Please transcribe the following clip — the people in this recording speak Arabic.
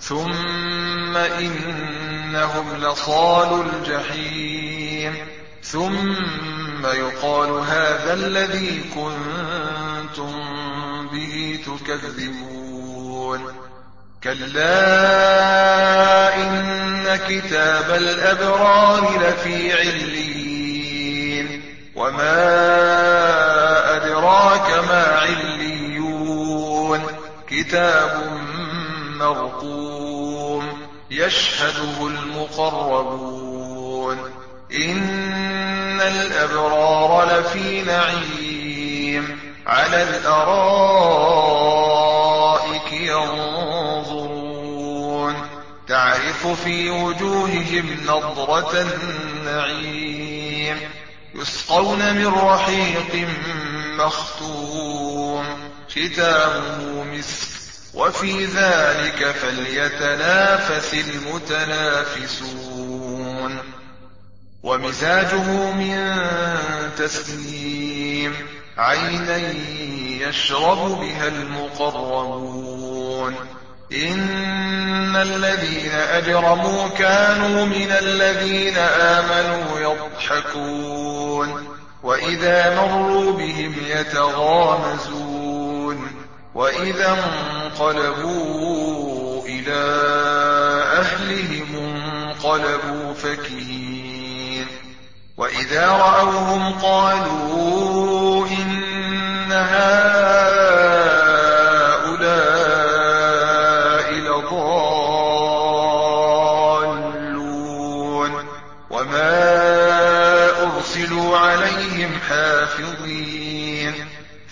ثم إنهم لصال الجحيم ثم يقال هذا الذي كنتم به تكذبون كلا إن كتاب الأبرار لفي علين وما أدراك ما عليون كتاب مرقوم يشهده المقربون إن الأبرار لفي نعيم على الأرائك ينظرون تعرف في وجوههم نضرة النعيم يسقون من رحيق مختوم ختامه مسك وفي ذلك فليتنافس المتنافسون. ومزاجه من تسليم عينا يشرب بها المقربون. إن الذين أجرموا كانوا من الذين آمنوا يضحكون وإذا مروا بهم يتغامزون. وإذا انقلبوا إلى أهلهم انقلبوا فكين وإذا رأوهم قالوا إن هؤلاء لضالون وما أرسلوا عليهم حافظين.